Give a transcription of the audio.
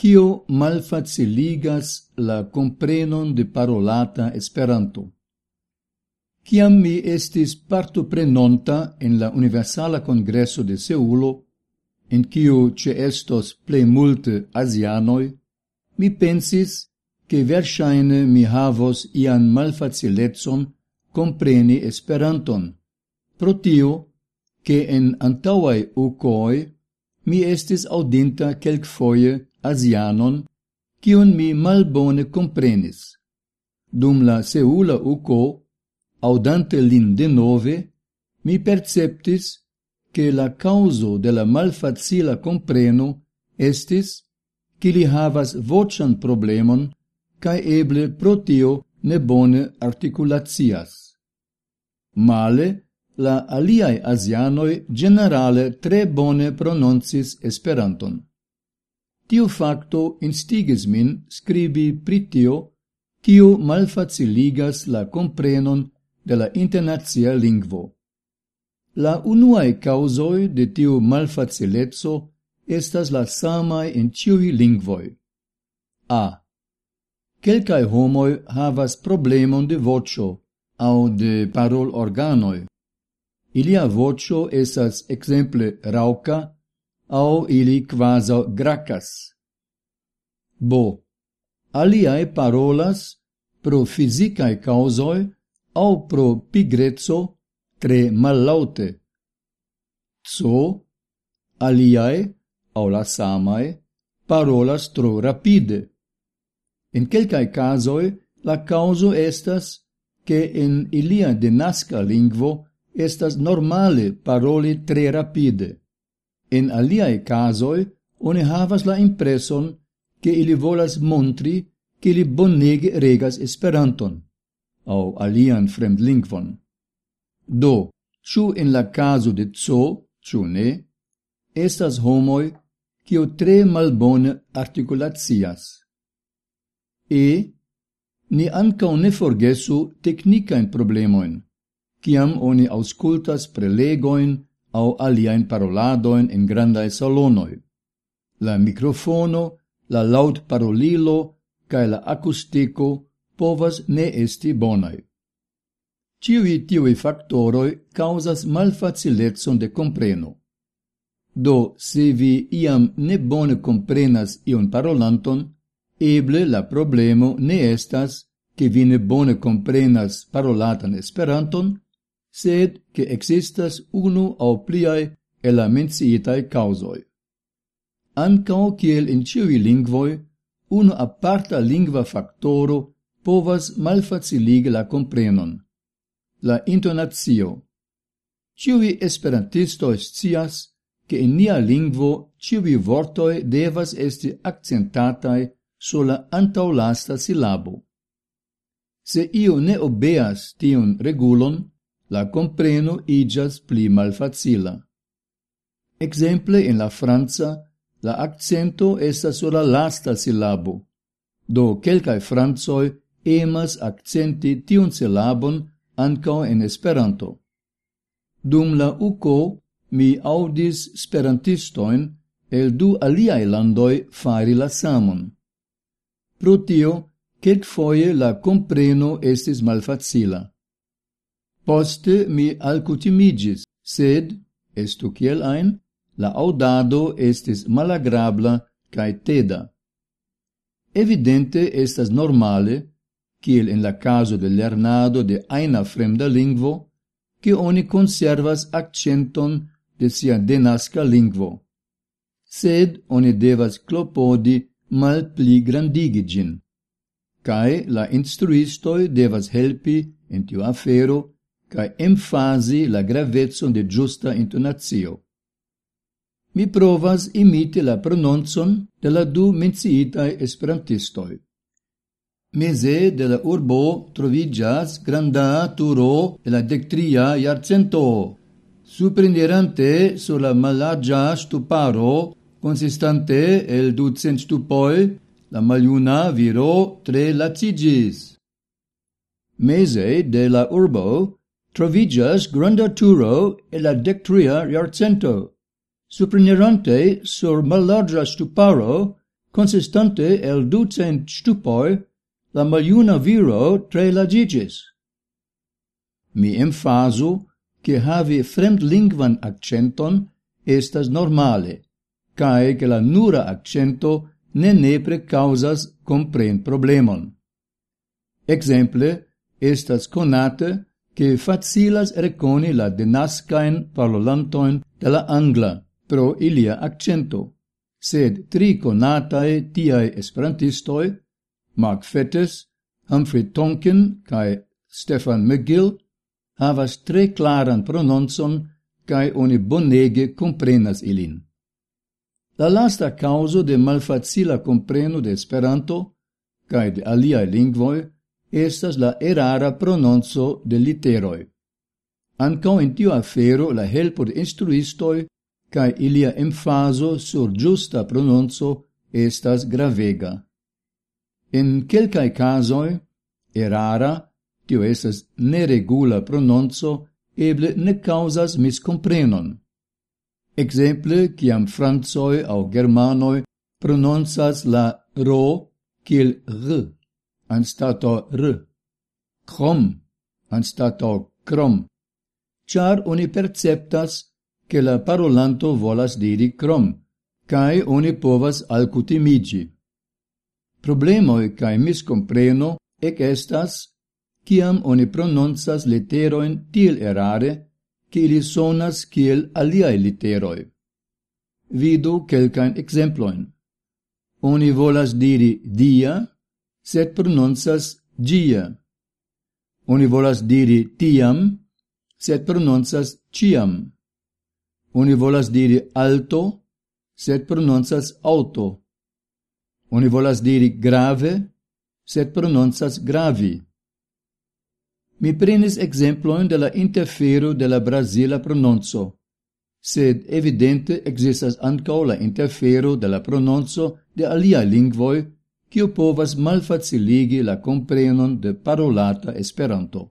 kio malfaciligas la comprenon de parolata Esperanto. Ciam mi estis partoprenonta en la Universala Congresso de Seulo, en cio ce estos plei multe asianoi, mi pensis che versaine mi havos ian malfaciletzon compreni Esperanton, pro tio che en antauai ucoi mi estis audinta quelc foie asianon, cion mi malbone comprenis. Dum la seula uco, audante lin de nove, mi perceptis che la causo de la malfacila compreno estis che li havas vocian problemon cae eble protio ne bone articulatias. Male, la aliai asianoi generale tre bone prononcis Esperanton. Tiu facto instigis min scribi pritio, tiu malfaciligas la comprenon de la internazia lingvo. La unuae causoi de tiu malfacilezzo estas la samae in ciui lingvoi. A. Quelcae homoi havas problemon de vocio, au de parol organoi. Ilia vocio esas exemple rauca, au ili quaso gracas. Bo. Aliae parolas pro fisicae causoi au pro pigrezzo tre mallaute. So, aliae, au la samae, parolas tro rapide. In quelcae casoi, la causo estas che in ilia denasca lingvo estas normale paroli tre rapide. En aliae casoi, oni havas la impreson che ili volas montri che ili bonege regas Esperanton, au alian fremdlingvon. Do, ciu in la caso de zo, ciu ne, estas homoi cio tre malbone articulatias. E, ni ancao ne forgesu technicaen problemoin, ciam oni auscultas prelegoin au aliaen paroladoin in grandae salonoi. La microfono, la laut parolilo, cae la acustico povas ne esti bonai. Ciui tiui factoroi causas malfacilezon de compreno. Do, se vi iam ne bone comprenas ion parolanton, eble la problemo ne estas che vi ne bone comprenas parolatan esperanton, sed che existas unu au pliai el la menciitai causoi. Ancao kiel in ciui lingvoi, unu aparta lingva factoro povas malfacilige la comprenon. La intonatio. Ciui esperantistoi scias che in nia lingvo ciui vortoi devas esti accentatai sola antaulasta silabo. Se io ne obeas tion regulon, la compreno igas pli malfacila. Exemple, in la Franza, la accento estas sur la lasta silabo, do quelcae Franzoi emas accenti tiun silabon ancao en Esperanto. Dum la UCO mi audis sperantistoin el du aliae landoi fari la samon. Pro tio, quelc foie la compreno estis malfacila. Poste mi alcutimigis, sed, estu kiel ein, la audado estis malagrabla cae teda. Evidente estas normale, kiel en la caso de lernado de aina fremda lingvo, che oni conservas accenton de sia denasca lingvo. Sed oni devas clopodi mal pli grandigi gin. Cae la instruistoi devas helpi in tiu afero cae emfasi la gravetson de giusta intonatio. Mi provas imiti la prononzon de la du menciitae esperantistoi. Mese de la urbo trovigas granda turo de la dectria iarcento, suprindirante sur la malagia stuparo, consistante el ducent stupoi, la maliuna viro tre lacigis. Mese de la urbo trovigas granda turo e la dectria iarcento, Suprinerante sur mallarga stuparo, consistante el ducent stupoi, la maliuna viro tre lagigis. Mi emfasu che havi fremd lingvan accenton estas normale, cae che la nura accento ne nepre causas compren problemon. Exemple, estas conate che facilas reconi la denascaen parlolantoin de la angla pro ilia accento, sed tri conatae tiae esperantistoi, Mark Fettes, Humphrey Tonkin cae Stefan McGill, havas tre claran prononzon cae oni bonege comprenas ilin. La lasta causo de malfacila compreno de Esperanto cae de aliae lingvoi estas la erara prononzo de literoi. Ancao in tiu afero la helpo de instruistoi cae ilia emfaso sur giusta prononzo estas gravega. En kelkaj casoi, erara, tio estas neregula prononzo, eble ne causas miscomprenon. Exemple, ciam francoi au germanoi prononzas la ro kiel r anstato r, krom anstato krom, char oni perceptas che la parolanto volas diri krom, cae oni povas alcutimigi. Problemoi cae miscompreno ec estas ciam oni prononsas literoin til erare, che ili sonas kiel aliae literoi. Vidu quelcaen exemploin. Oni volas diri dia, sed pronuncas gia. Oni volas diri tiam, sed pronuncas ciam. Oni volas diri alto, sed pronuncas auto. Oni volas diri grave, sed pronuncas gravi. Mi prenis exemploin de la interfero de la Brasila prononzo, sed evidente existas ancao la interfero de la prononzo de alia lingvoi kiu povas malfaciligi la comprenon de parolata Esperanto.